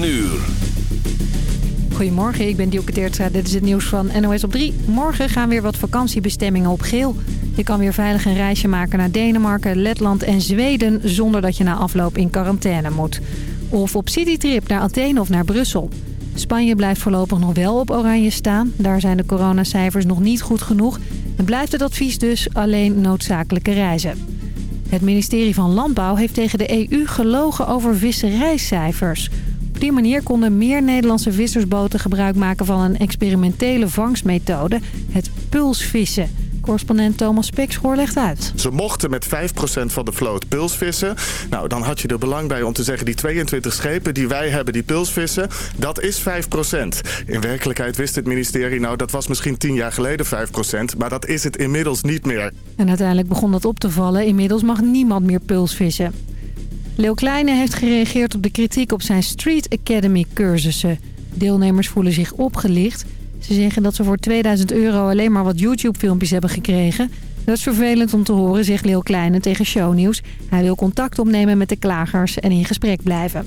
9 uur. Goedemorgen, ik ben Dielke Teertstra. Dit is het nieuws van NOS op 3. Morgen gaan weer wat vakantiebestemmingen op geel. Je kan weer veilig een reisje maken naar Denemarken, Letland en Zweden... zonder dat je na afloop in quarantaine moet. Of op citytrip naar Athene of naar Brussel. Spanje blijft voorlopig nog wel op oranje staan. Daar zijn de coronacijfers nog niet goed genoeg. En blijft het advies dus alleen noodzakelijke reizen. Het ministerie van Landbouw heeft tegen de EU gelogen over visserijcijfers. Op die manier konden meer Nederlandse vissersboten gebruik maken van een experimentele vangstmethode, het pulsvissen. Correspondent Thomas Spekschoor legt uit. Ze mochten met 5% van de vloot pulsvissen. Nou, dan had je er belang bij om te zeggen... die 22 schepen die wij hebben die pulsvissen, dat is 5%. In werkelijkheid wist het ministerie... nou, dat was misschien 10 jaar geleden 5%... maar dat is het inmiddels niet meer. En uiteindelijk begon dat op te vallen. Inmiddels mag niemand meer pulsvissen. Leo Kleine heeft gereageerd op de kritiek op zijn Street Academy cursussen. Deelnemers voelen zich opgelicht... Ze zeggen dat ze voor 2000 euro alleen maar wat YouTube-filmpjes hebben gekregen. Dat is vervelend om te horen, zegt Leeuw Kleine tegen Shownieuws. Hij wil contact opnemen met de klagers en in gesprek blijven.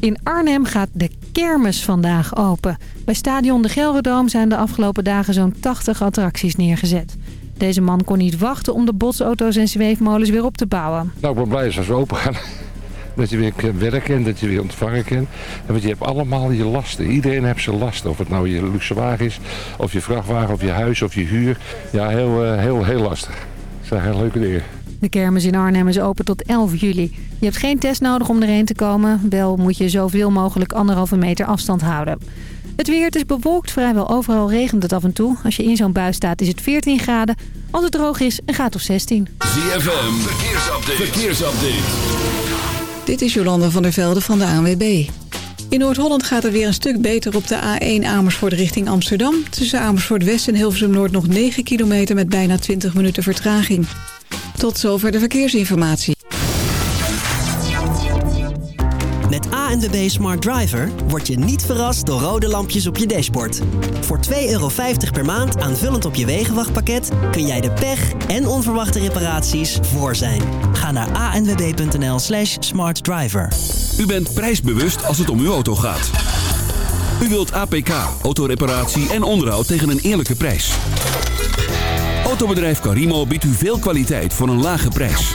In Arnhem gaat de kermis vandaag open. Bij stadion De Gelredoom zijn de afgelopen dagen zo'n 80 attracties neergezet. Deze man kon niet wachten om de botsauto's en zweefmolens weer op te bouwen. Nou, ik ben blij als we open gaan. Dat je weer kan werken en dat je weer ontvangen kan. Want je hebt allemaal je lasten. Iedereen heeft zijn lasten. Of het nou je luxe wagen is, of je vrachtwagen, of je huis, of je huur. Ja, heel, eh, heel, heel lastig. Dat zijn heel leuke dingen. De kermis in Arnhem is open tot 11 juli. Je hebt geen test nodig om erheen te komen. Wel moet je zoveel mogelijk anderhalve meter afstand houden. Het weer, het is bewolkt. Vrijwel overal regent het af en toe. Als je in zo'n bui staat is het 14 graden. Als het droog is, een graad of 16. ZFM, verkeersupdate. verkeersupdate. Dit is Jolanda van der Velde van de ANWB. In Noord-Holland gaat het weer een stuk beter op de A1 Amersfoort richting Amsterdam. Tussen Amersfoort West en Hilversum Noord nog 9 kilometer met bijna 20 minuten vertraging. Tot zover de verkeersinformatie. ANWB Smart Driver word je niet verrast door rode lampjes op je dashboard. Voor 2,50 euro per maand aanvullend op je wegenwachtpakket... kun jij de pech en onverwachte reparaties voor zijn. Ga naar anwb.nl slash smartdriver. U bent prijsbewust als het om uw auto gaat. U wilt APK, autoreparatie en onderhoud tegen een eerlijke prijs. Autobedrijf Carimo biedt u veel kwaliteit voor een lage prijs.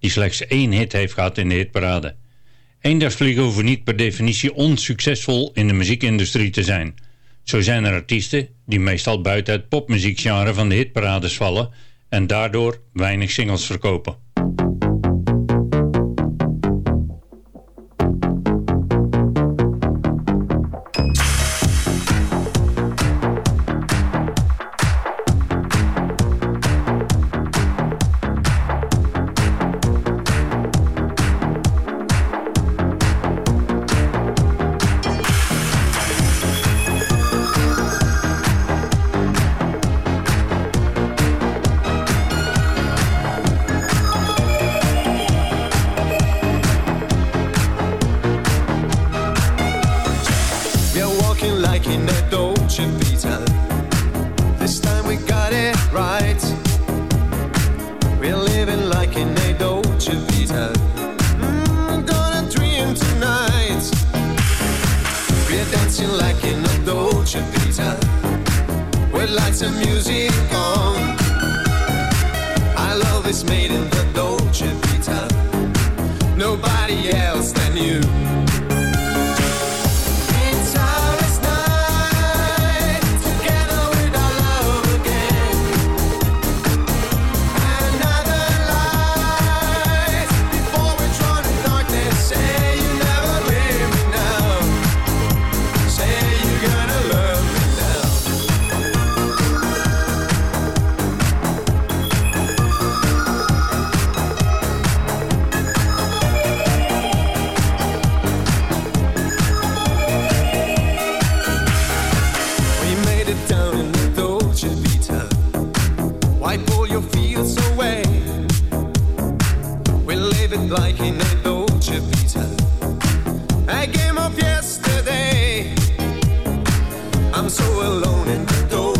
die slechts één hit heeft gehad in de hitparade. Eendagsvliegen hoeven niet per definitie onsuccesvol in de muziekindustrie te zijn. Zo zijn er artiesten die meestal buiten het popmuziekgenre van de hitparades vallen en daardoor weinig singles verkopen. so alone in the dark.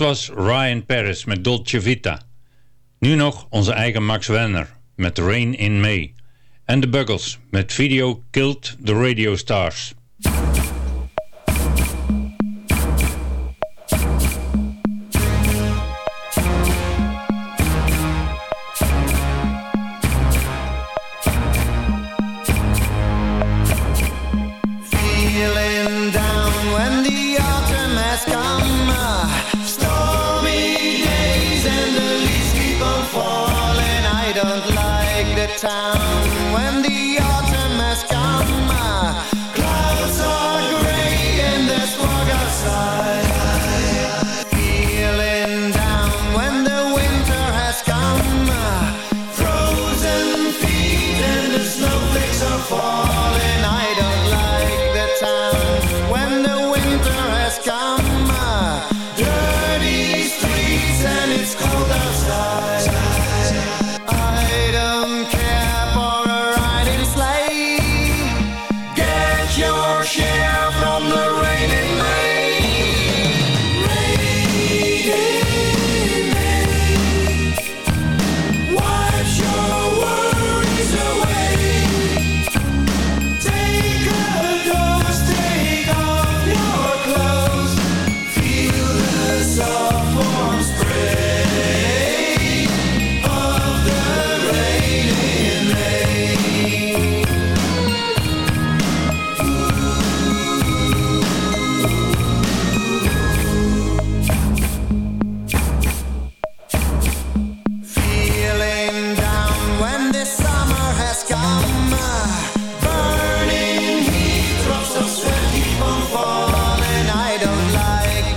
Dat was Ryan Paris met Dolce Vita. Nu nog onze eigen Max Werner met Rain in May. En de Buggles met Video Killed the Radio Stars.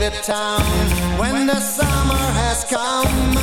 native town. When the summer has come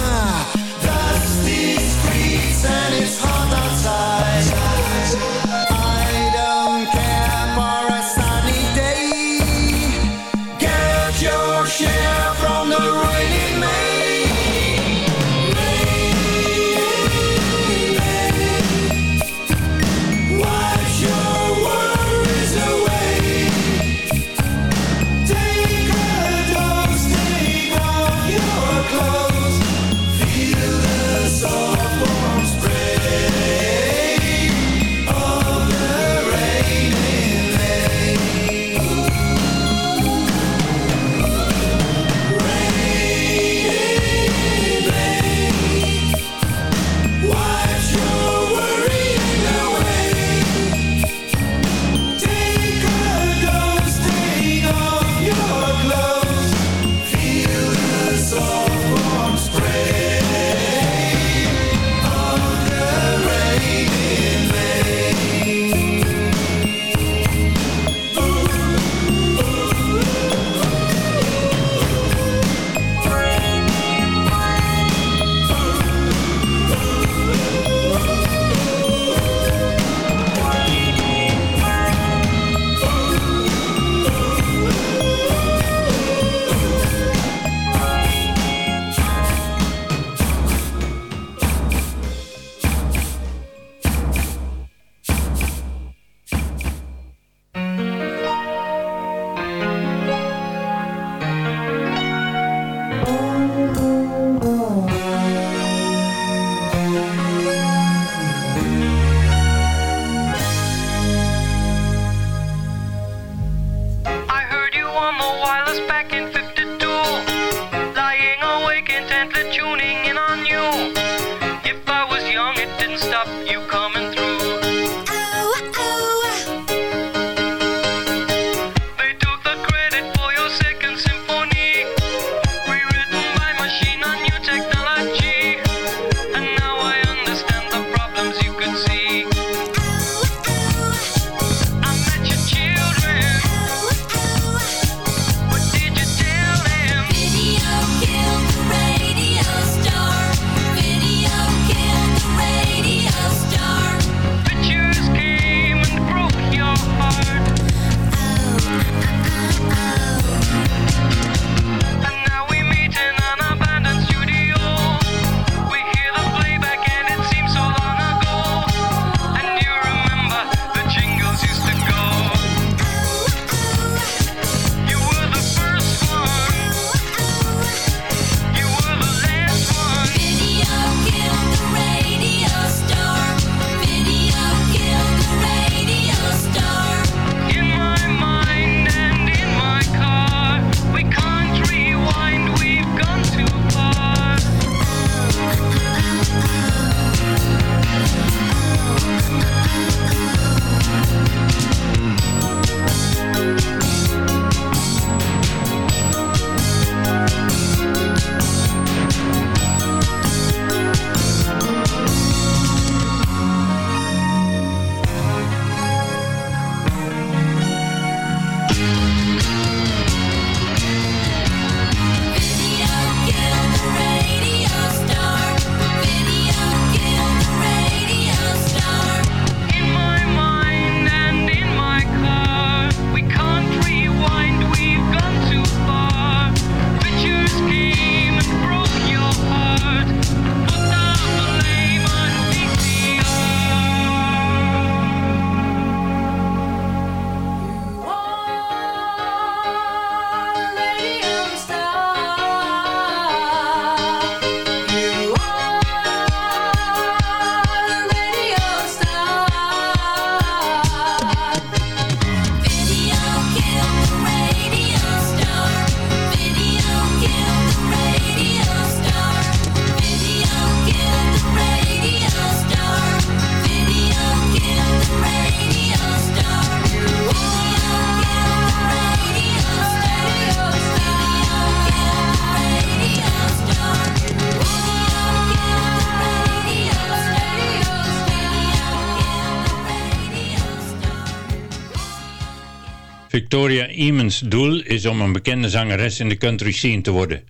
Eamons doel is om een bekende zangeres in de country scene te worden,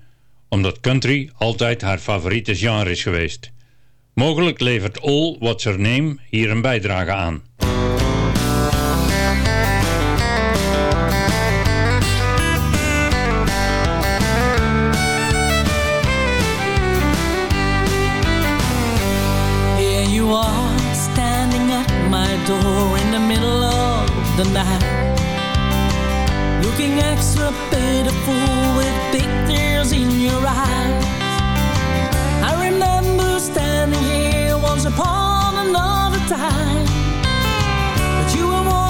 omdat country altijd haar favoriete genre is geweest. Mogelijk levert All What's Her Name hier een bijdrage aan. Here you are, standing at my door in the middle of the night upon another time But you were walking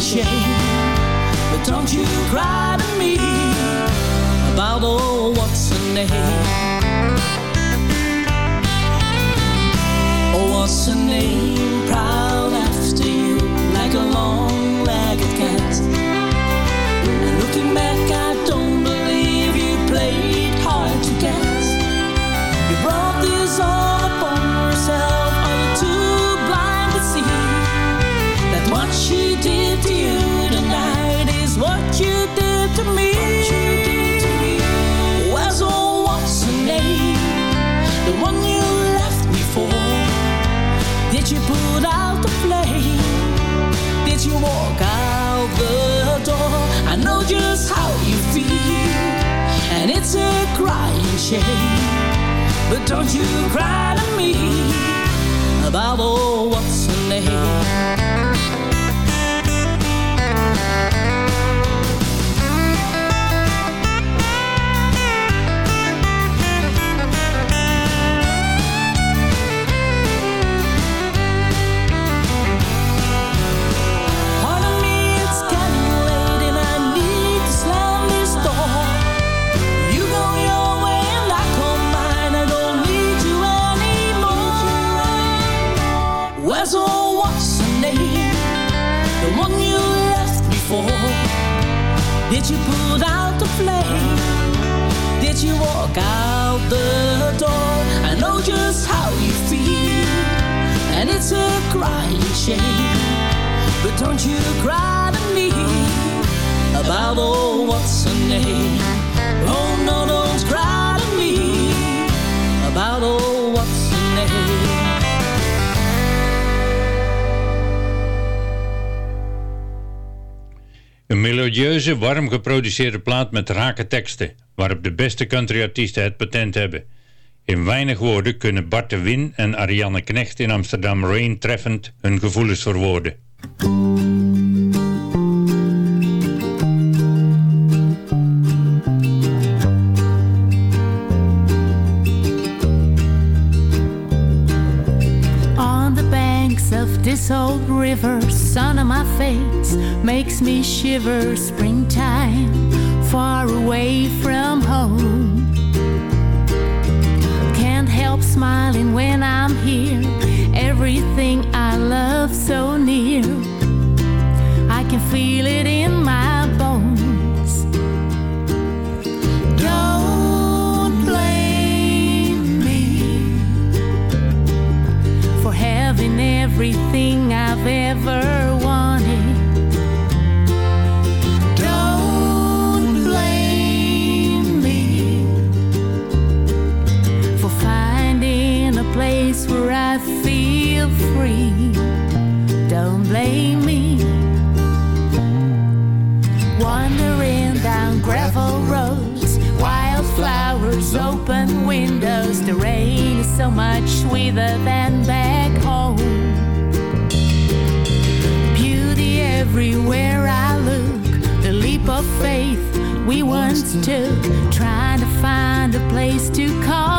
crying shame. But don't you cry to me About oh what's her name? Oh what's her name But don't you cry to me About oh what's her name you put out the flame? Did you walk out the door? I know just how you feel, and it's a crying shame. But don't you cry to me about oh what's her name? Oh no, don't cry Een melodieuze, warm geproduceerde plaat met rake teksten, waarop de beste countryartiesten het patent hebben. In weinig woorden kunnen Bart de Win en Ariane Knecht in Amsterdam Rain treffend hun gevoelens verwoorden. This old river, sun on my face makes me shiver. Springtime, far away from home. Can't help smiling when I'm here. Everything I love so near. I can feel it in my having everything I've ever wanted. Don't blame me for finding a place where I feel free. Don't blame me. Wandering down gravel roads, wildflowers, open windows. The rain is so much sweeter than everywhere I look, the leap of faith we once took, trying to find a place to call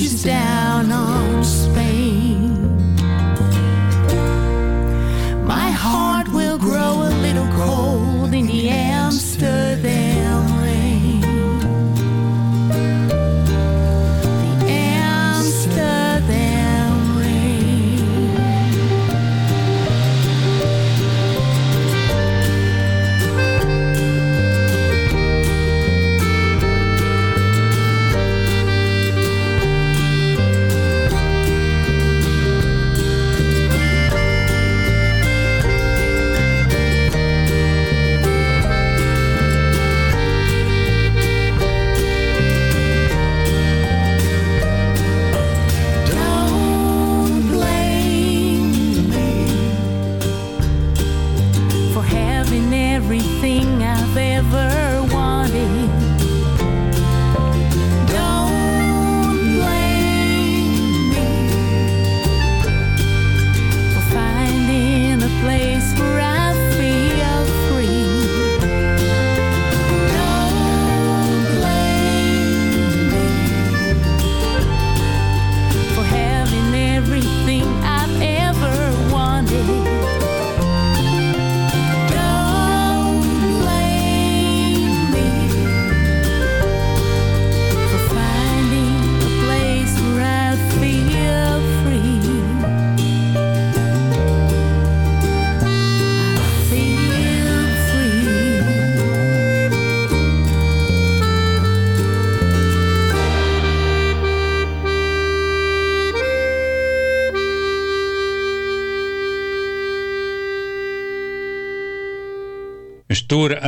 she's down.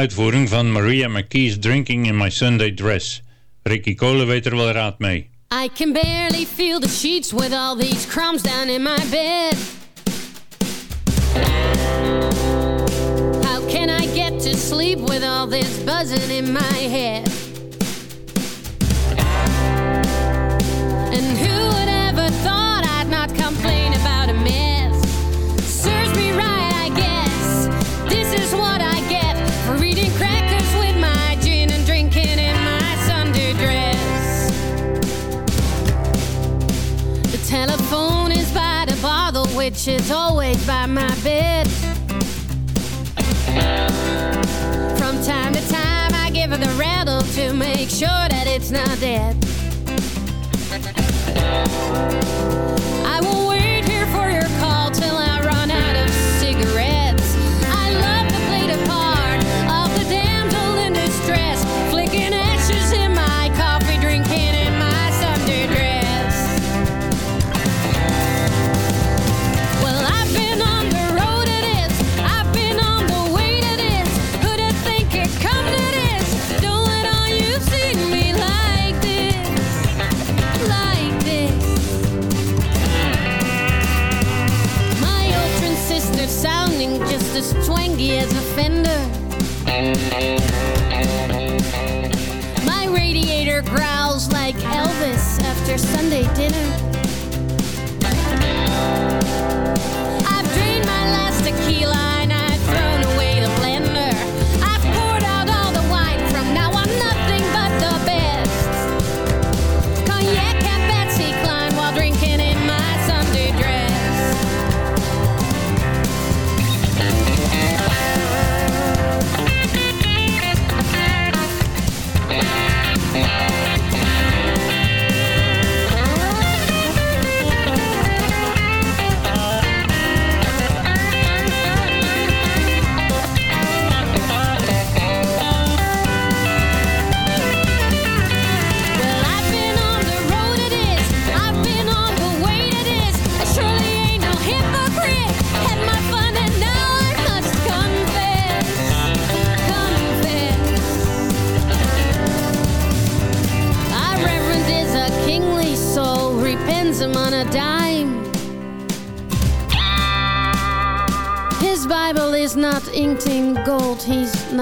Uitvoering van Maria McKee's Drinking in My Sunday Dress. Ricky Cole weet er wel raad mee. I can barely feel the sheets with all these crumbs down in my bed. How can I get to sleep with all this buzzing in my head? she's always by my bed. From time to time, I give her the rattle to make sure that it's not dead.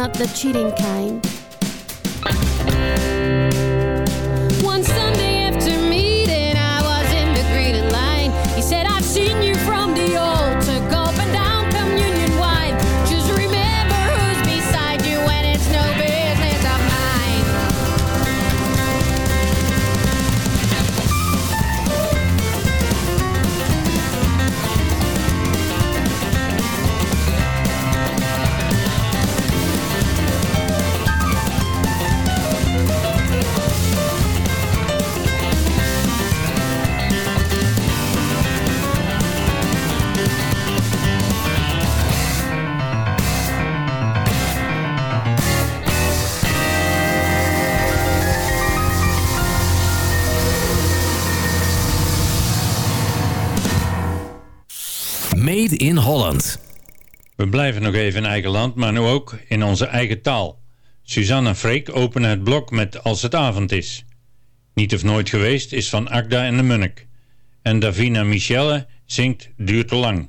not the cheating kind. We blijven nog even in eigen land, maar nu ook in onze eigen taal. Suzanne en Freek openen het blok met Als het avond is. Niet of nooit geweest is van Agda en de Munnik. En Davina Michelle zingt Duurt te lang.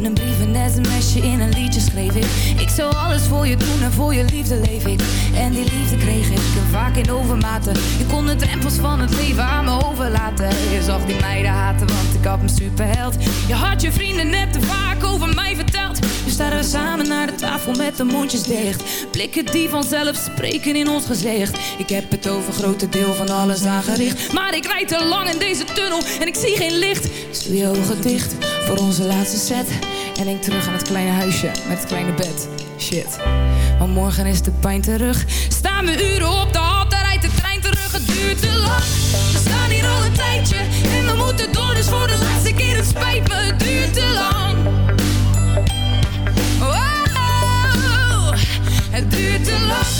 In een brief, een mesje in een liedje schreef ik. Ik zou alles voor je doen en voor je liefde leef ik. En die liefde kreeg ik vaak in overmaten. Je kon de drempels van het leven aan me overlaten. Je zag die meiden haten, want ik had een superheld. Je had je vrienden net te vaak over mij verteld. Nu staan we samen naar de tafel met de mondjes dicht. Blikken die vanzelf spreken in ons gezicht. Ik heb het over grote deel van alles aangericht. Maar ik rijd te lang in deze tunnel en ik zie geen licht. Doe je ogen dicht voor onze laatste set. En denk terug aan het kleine huisje met het kleine bed. Shit. Maar morgen is de pijn terug. Staan we uren op de hal, daar rijdt de trein terug. Het duurt te lang. We staan hier al een tijdje en we moeten door. Dus voor de laatste keer, het spijt het duurt te lang. Oh, het duurt te lang.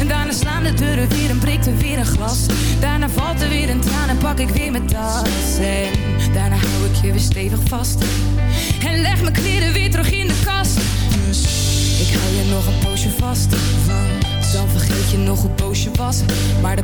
En daarna slaan de deuren weer en breekt er weer een glas. Daarna valt er weer een traan en pak ik weer mijn tas. En daarna hou ik je weer stevig vast. En leg mijn kleren weer terug in de kast. Dus ik hou je nog een poosje vast. Dan vergeet je nog hoe boos je was. Maar de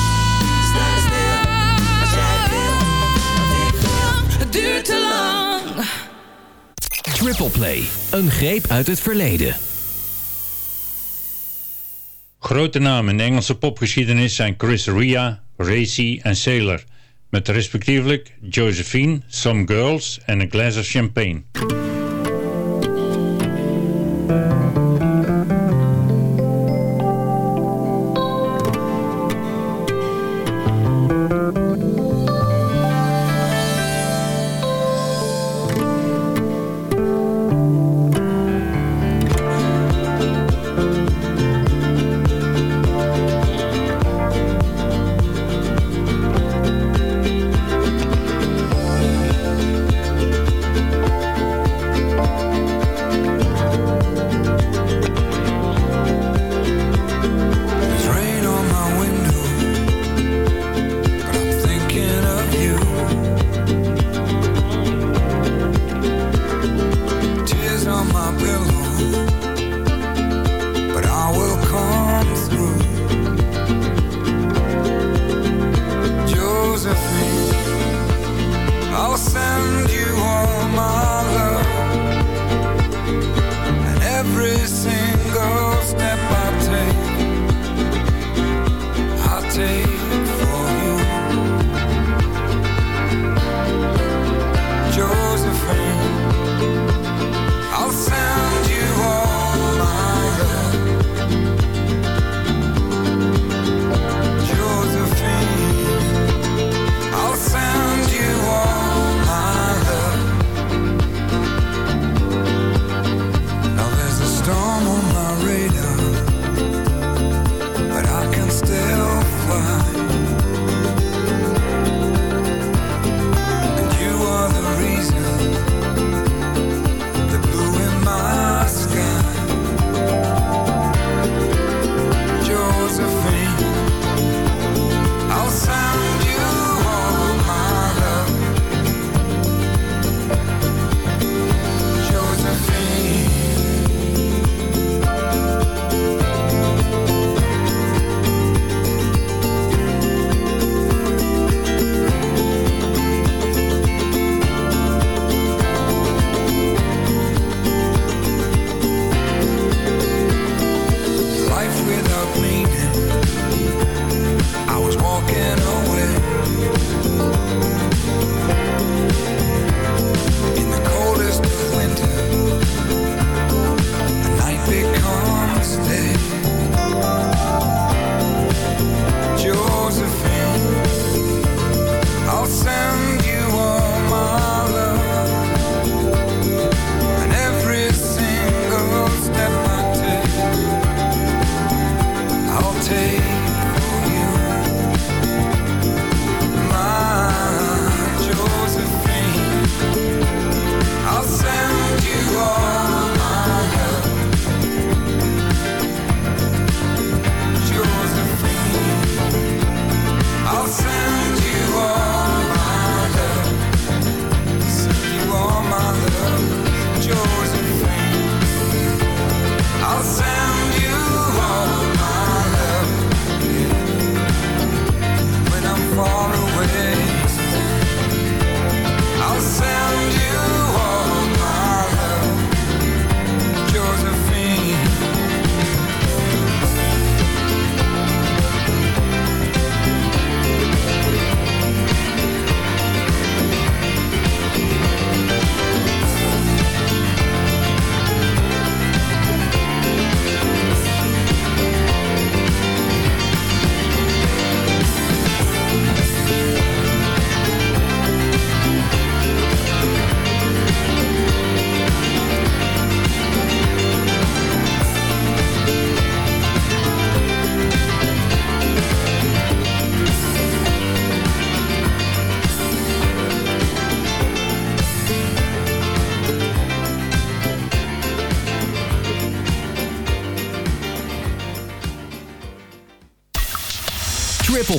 Duurt te lang. Triple Play, een greep uit het verleden. Grote namen in de Engelse popgeschiedenis zijn Chris Ria, Racy en Sailor. Met respectievelijk Josephine, Some Girls en A Glass of Champagne.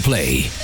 Play.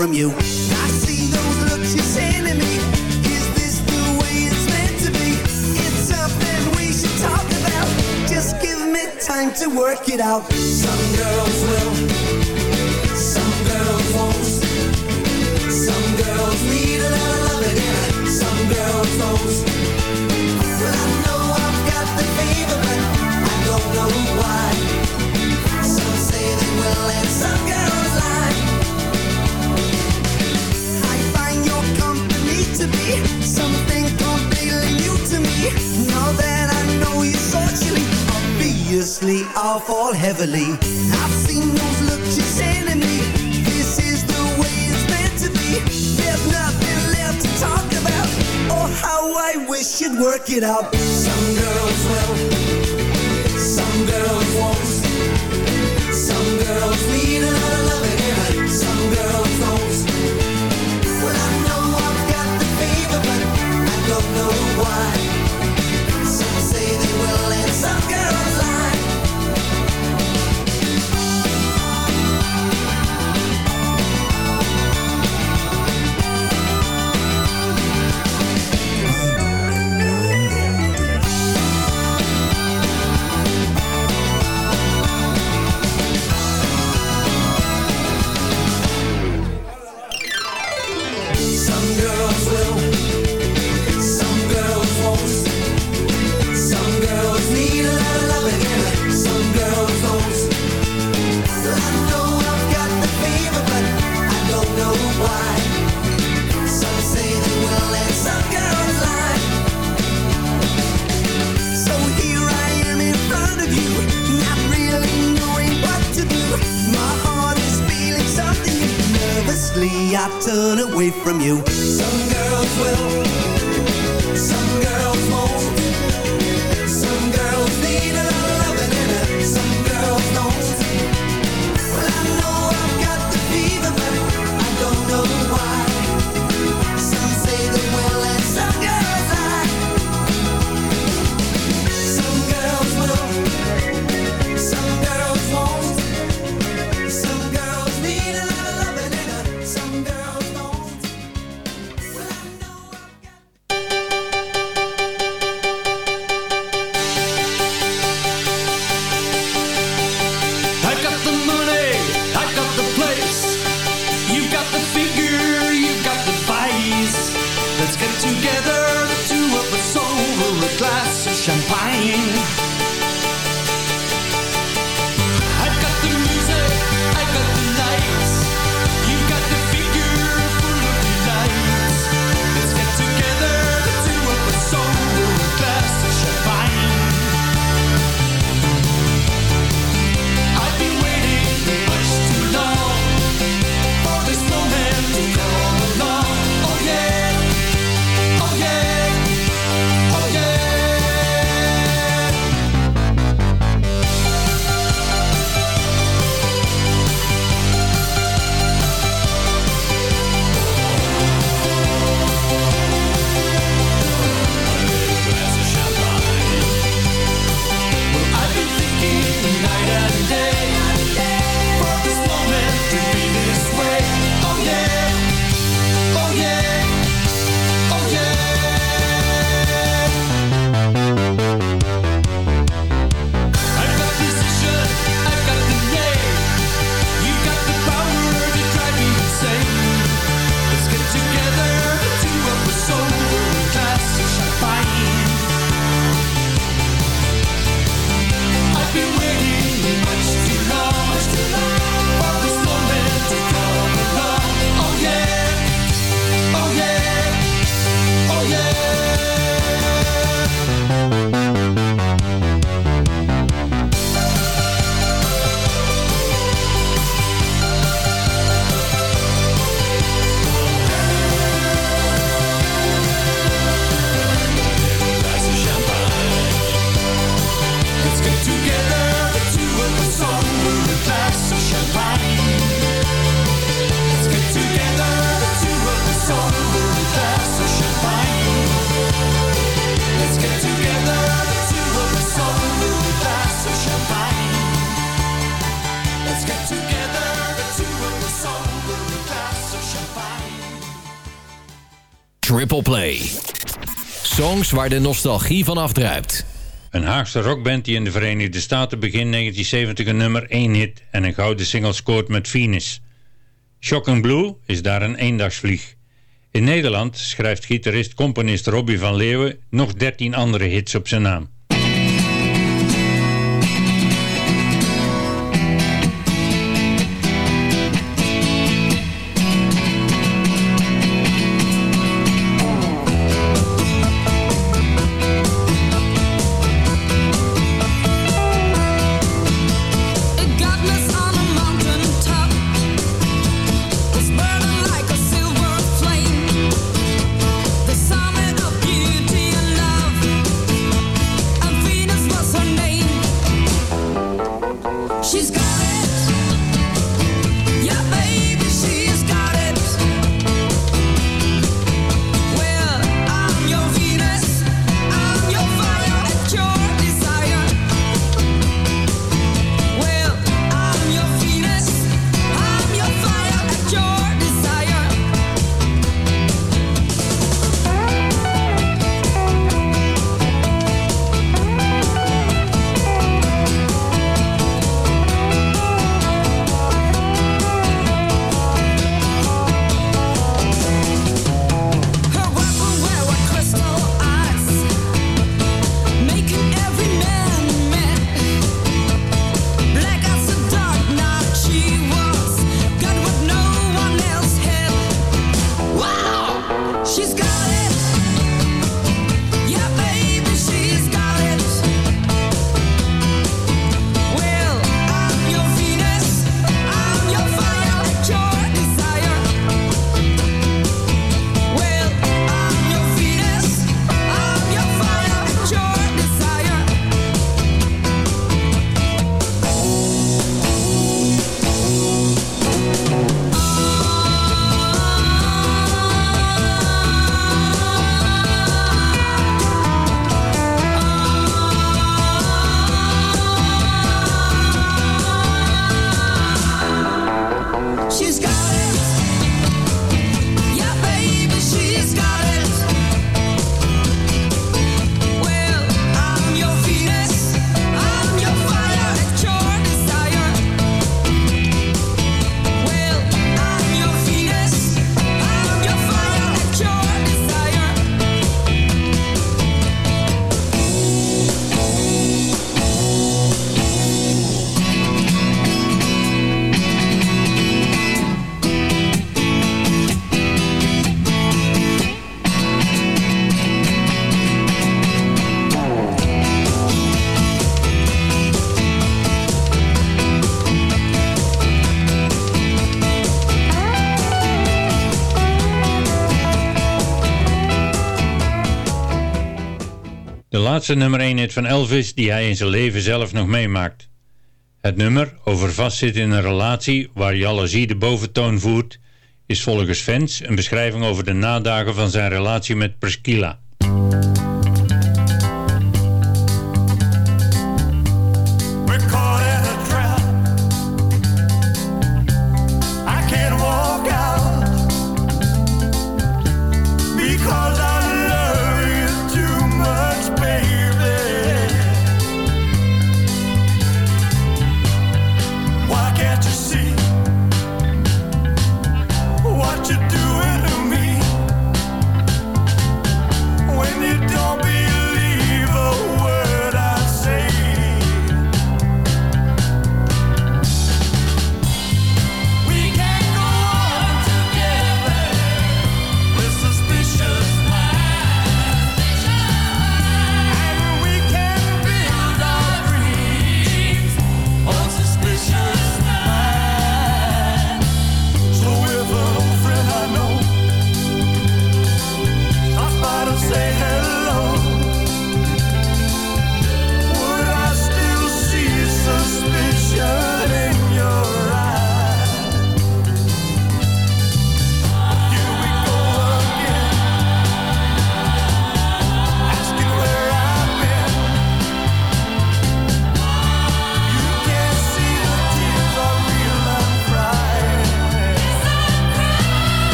from you. fall heavily. I've seen those looks you're sending me. This is the way it's meant to be. There's nothing left to talk about. Oh, how I wish you'd work it out. Some girls will, some girls won't. Some girls need another loving, some girls Waar de nostalgie van afdruipt. Een Haagse rockband die in de Verenigde Staten begin 1970 een nummer 1 hit en een gouden single scoort met Venus. Shocking Blue is daar een eendagsvlieg. In Nederland schrijft gitarist-componist Robbie van Leeuwen nog 13 andere hits op zijn naam. Laatste nummer 1 hit van Elvis die hij in zijn leven zelf nog meemaakt. Het nummer over vastzitten in een relatie waar jaloezie de boventoon voert... is volgens fans een beschrijving over de nadagen van zijn relatie met Priscilla.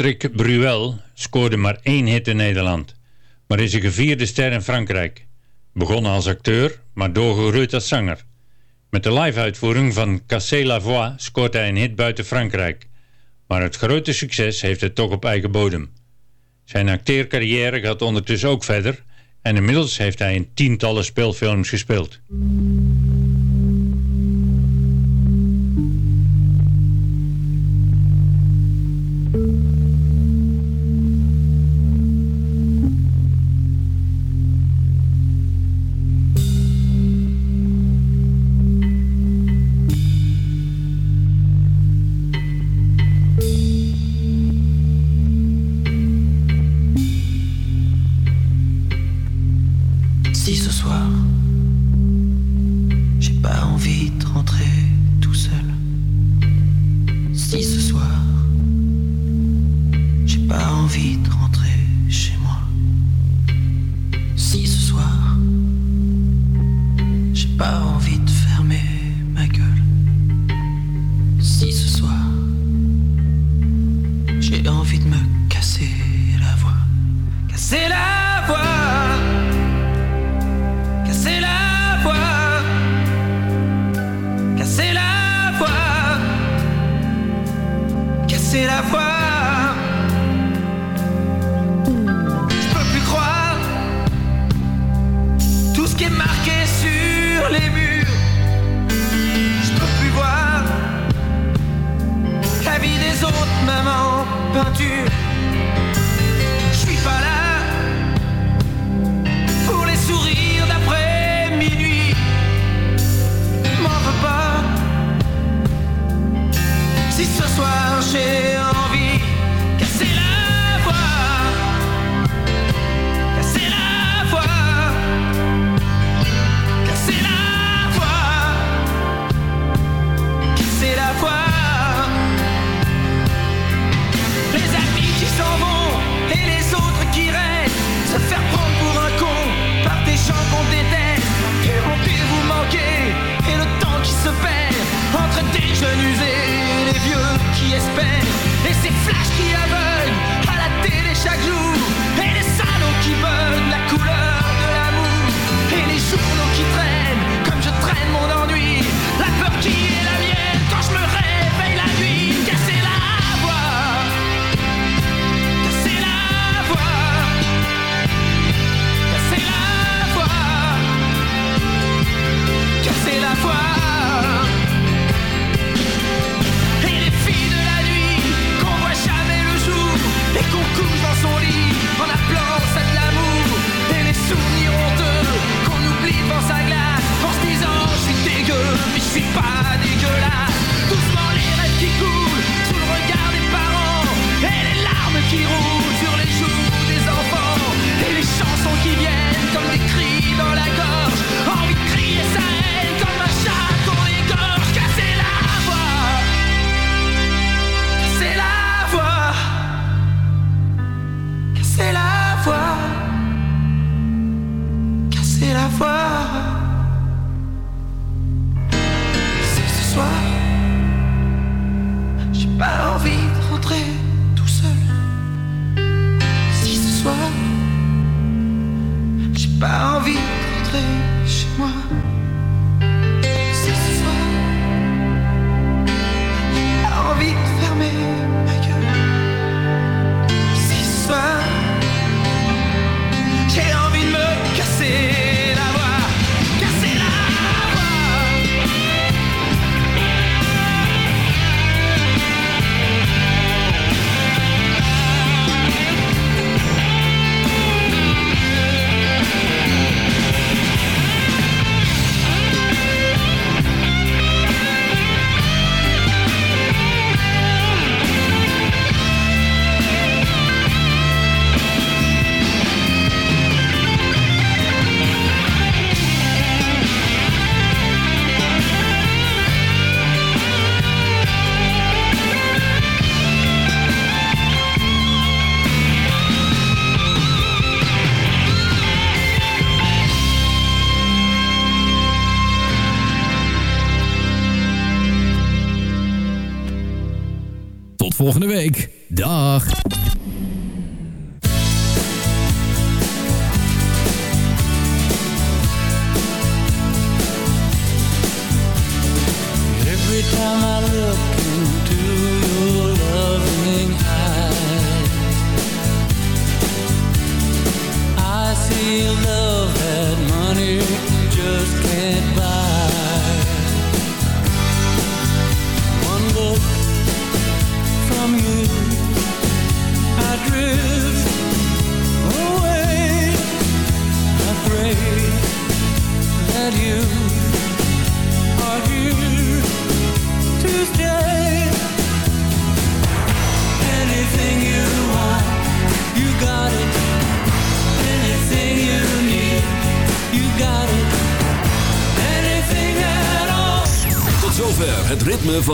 Patrick Bruel scoorde maar één hit in Nederland, maar is een gevierde ster in Frankrijk. Begonnen als acteur, maar doorgegroeid als zanger. Met de live-uitvoering van Cassez la Voix scoort hij een hit buiten Frankrijk. Maar het grote succes heeft het toch op eigen bodem. Zijn acteercarrière gaat ondertussen ook verder en inmiddels heeft hij in tientallen speelfilms gespeeld.